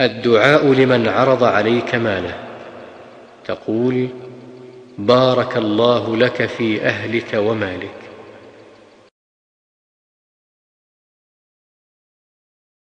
الدعاء لمن عرض عليك ماله. تقول بارك الله لك في أهلك ومالك.